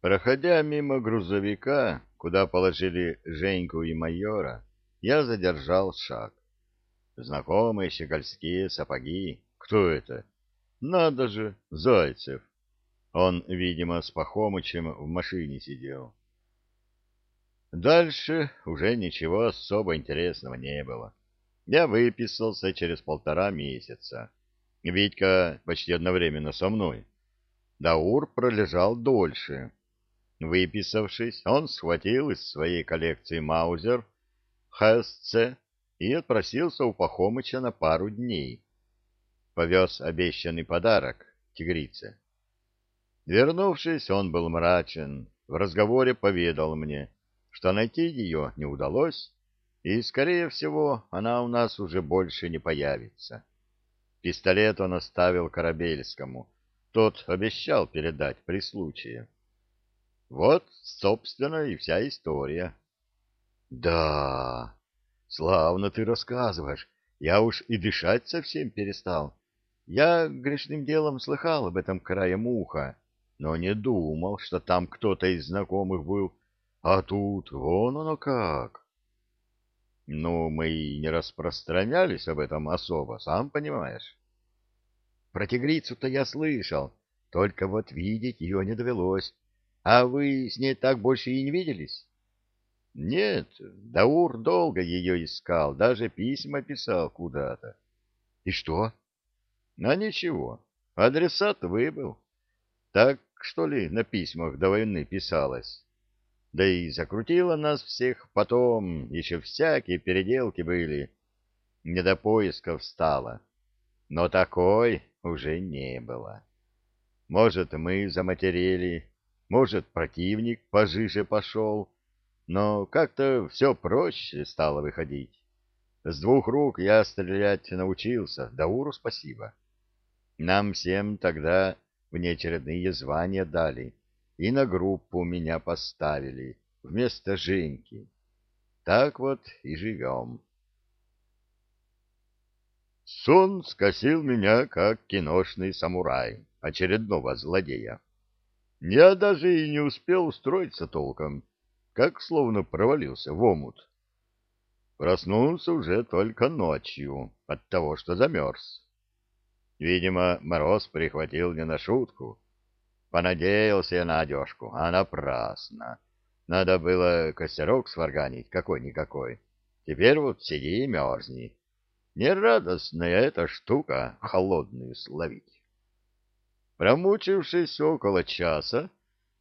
Проходя мимо грузовика, куда положили Женьку и майора, я задержал шаг. Знакомые щегольские сапоги. Кто это? Надо же, Зайцев. Он, видимо, с Пахомычем в машине сидел. Дальше уже ничего особо интересного не было. Я выписался через полтора месяца. Витька почти одновременно со мной. Даур пролежал дольше. Выписавшись, он схватил из своей коллекции Маузер ХСЦ и отпросился у Пахомыча на пару дней. Повез обещанный подарок тигрице. Вернувшись, он был мрачен, в разговоре поведал мне, что найти ее не удалось, и, скорее всего, она у нас уже больше не появится. Пистолет он оставил Корабельскому, тот обещал передать при случае. Вот, собственно, и вся история. — Да, славно ты рассказываешь. Я уж и дышать совсем перестал. Я грешным делом слыхал об этом краем уха, но не думал, что там кто-то из знакомых был. А тут вон оно как. Ну, мы и не распространялись об этом особо, сам понимаешь. Про тигрицу-то я слышал, только вот видеть ее не довелось. А вы с ней так больше и не виделись? Нет, Даур долго ее искал, даже письма писал куда-то. И что? А ничего, адресат выбыл. Так, что ли, на письмах до войны писалось? Да и закрутило нас всех потом, еще всякие переделки были. Не до поисков стало. Но такой уже не было. Может, мы заматерели, может, противник пожиже пошел, но как-то все проще стало выходить. С двух рук я стрелять научился, Дауру спасибо. Нам всем тогда внеочередные звания дали, и на группу меня поставили вместо Женьки. Так вот и живем. Сон скосил меня, как киношный самурай, очередного злодея. Я даже и не успел устроиться толком, как словно провалился в омут. Проснулся уже только ночью от того, что замерз. Видимо, мороз прихватил не на шутку. Понадеялся я на одежку, а напрасно. Надо было костерок сварганить какой-никакой. Теперь вот сиди и мерзни. Нерадостная эта штука холодную словить. Промучившись около часа,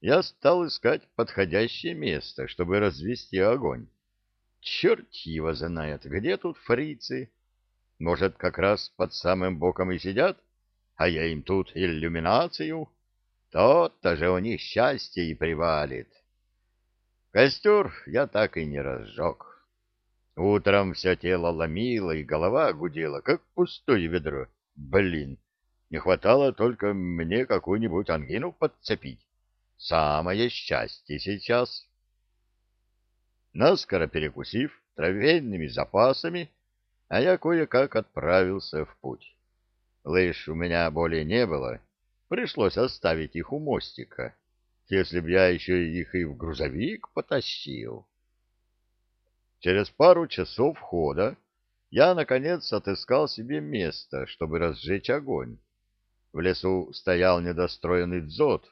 я стал искать подходящее место, чтобы развести огонь. Черт его знает, где тут фрицы? Может, как раз под самым боком и сидят, а я им тут иллюминацию? То-то же у них счастье и привалит. Костер я так и не разжег. Утром все тело ломило, и голова гудела, как пустое ведро. Блин! Не хватало только мне какую-нибудь ангину подцепить. Самое счастье сейчас. Наскоро перекусив трофейными запасами, а я кое-как отправился в путь. Лыж у меня более не было, пришлось оставить их у мостика, если б я еще их и в грузовик потащил. Через пару часов хода я, наконец, отыскал себе место, чтобы разжечь огонь. В лесу стоял недостроенный дзот,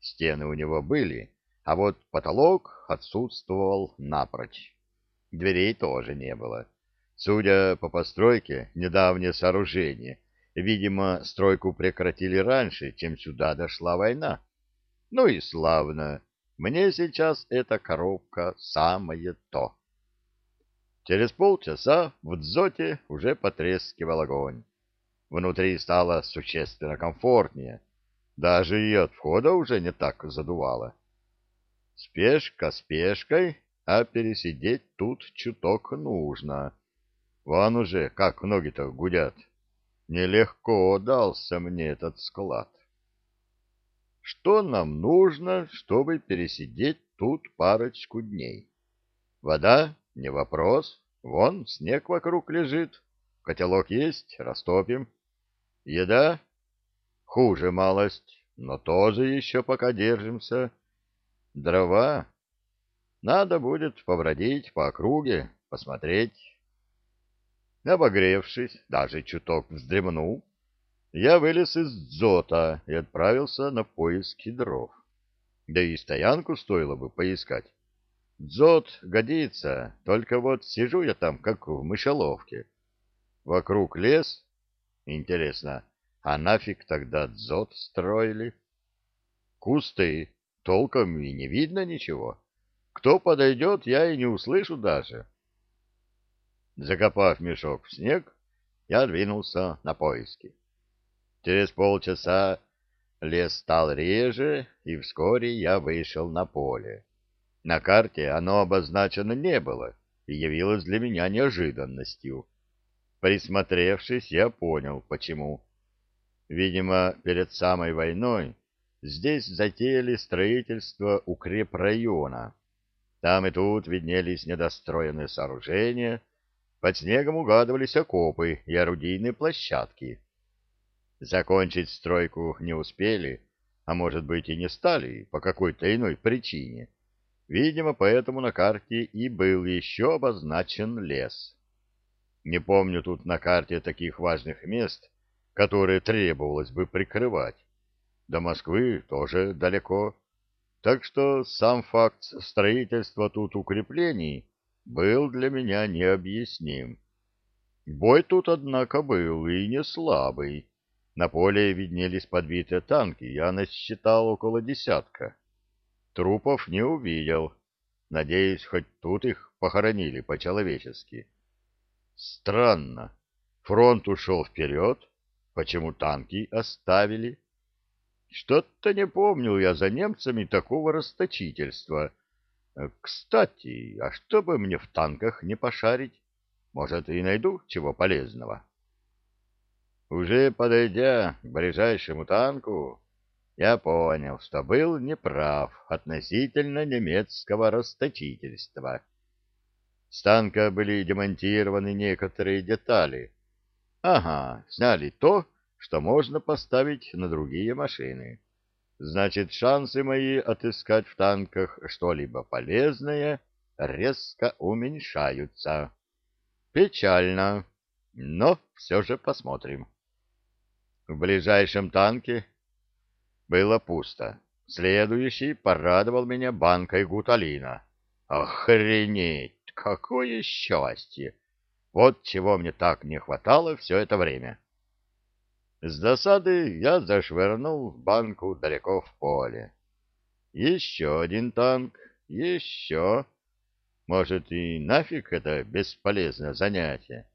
стены у него были, а вот потолок отсутствовал напрочь. Дверей тоже не было. Судя по постройке, недавнее сооружение. Видимо, стройку прекратили раньше, чем сюда дошла война. Ну и славно. Мне сейчас эта коробка самое то. Через полчаса в дзоте уже потрескивал огонь. Внутри стало существенно комфортнее. Даже и от входа уже не так задувало. Спешка спешкой, а пересидеть тут чуток нужно. Вон уже как ноги-то гудят. Нелегко дался мне этот склад. Что нам нужно, чтобы пересидеть тут парочку дней? Вода — не вопрос. Вон снег вокруг лежит. Котелок есть, растопим. Еда? Хуже малость, но тоже еще пока держимся. Дрова. Надо будет побродить по округе, посмотреть. Обогревшись, даже чуток вздремнул, я вылез из дзота и отправился на поиски дров. Да и стоянку стоило бы поискать. Дзот годится, только вот сижу я там, как в мышеловке. Вокруг лес. Интересно, а нафиг тогда дзот строили? Кусты, толком и не видно ничего. Кто подойдет, я и не услышу даже. Закопав мешок в снег, я двинулся на поиски. Через полчаса лес стал реже, и вскоре я вышел на поле. На карте оно обозначено не было и явилось для меня неожиданностью. Присмотревшись, я понял, почему. Видимо, перед самой войной здесь затеяли строительство укрепрайона. Там и тут виднелись недостроенные сооружения, под снегом угадывались окопы и орудийные площадки. Закончить стройку не успели, а может быть и не стали по какой-то иной причине. Видимо, поэтому на карте и был еще обозначен лес. Не помню тут на карте таких важных мест, которые требовалось бы прикрывать. До Москвы тоже далеко. Так что сам факт строительства тут укреплений был для меня необъясним. Бой тут, однако, был и не слабый. На поле виднелись подбитые танки, я насчитал около десятка. Трупов не увидел. Надеюсь, хоть тут их похоронили по-человечески. Странно. Фронт ушел вперед. Почему танки оставили? Что-то не помню я за немцами такого расточительства. Кстати, а что бы мне в танках не пошарить? Может, и найду чего полезного. Уже подойдя к ближайшему танку, я понял, что был неправ относительно немецкого расточительства. С танка были демонтированы некоторые детали. Ага, сняли то, что можно поставить на другие машины. Значит, шансы мои отыскать в танках что-либо полезное резко уменьшаются. Печально, но все же посмотрим. В ближайшем танке было пусто. Следующий порадовал меня банкой гуталина. Охренеть! Какое счастье! Вот чего мне так не хватало все это время. С досады я зашвырнул банку далеко в поле. Еще один танк, еще. Может, и нафиг это бесполезное занятие.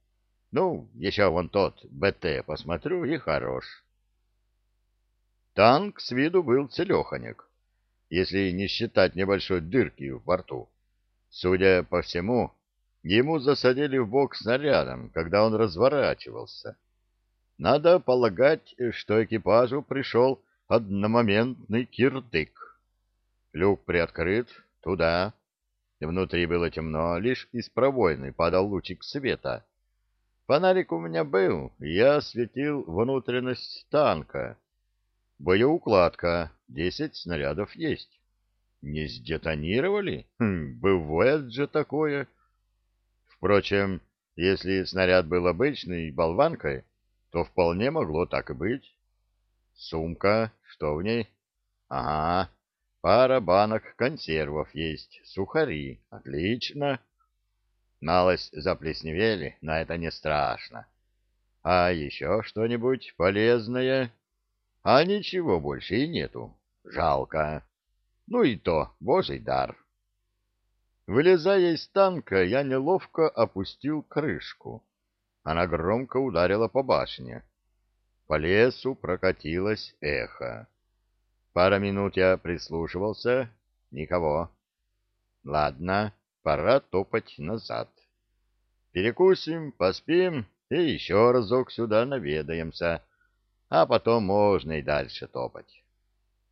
Ну, еще вон тот БТ посмотрю и хорош. Танк с виду был целеханек, если не считать небольшой дырки в борту. Судя по всему, ему засадили в бок снарядом, когда он разворачивался. Надо полагать, что экипажу пришел одномоментный кирдык. Люк приоткрыт, туда. Внутри было темно, лишь из пробоины падал лучик света — Фонарик у меня был, я осветил внутренность танка. Боеукладка, десять снарядов есть. Не сдетонировали? Хм, бывает же такое. Впрочем, если снаряд был обычный, болванкой, то вполне могло так и быть. Сумка, что в ней? Ага, пара банок консервов есть, сухари, отлично. Малость заплесневели, но это не страшно. А еще что-нибудь полезное? А ничего больше и нету. Жалко. Ну и то, божий дар. Вылезая из танка, я неловко опустил крышку. Она громко ударила по башне. По лесу прокатилось эхо. Пара минут я прислушивался. Никого. Ладно, пора топать назад. Перекусим, поспим и еще разок сюда наведаемся, а потом можно и дальше топать.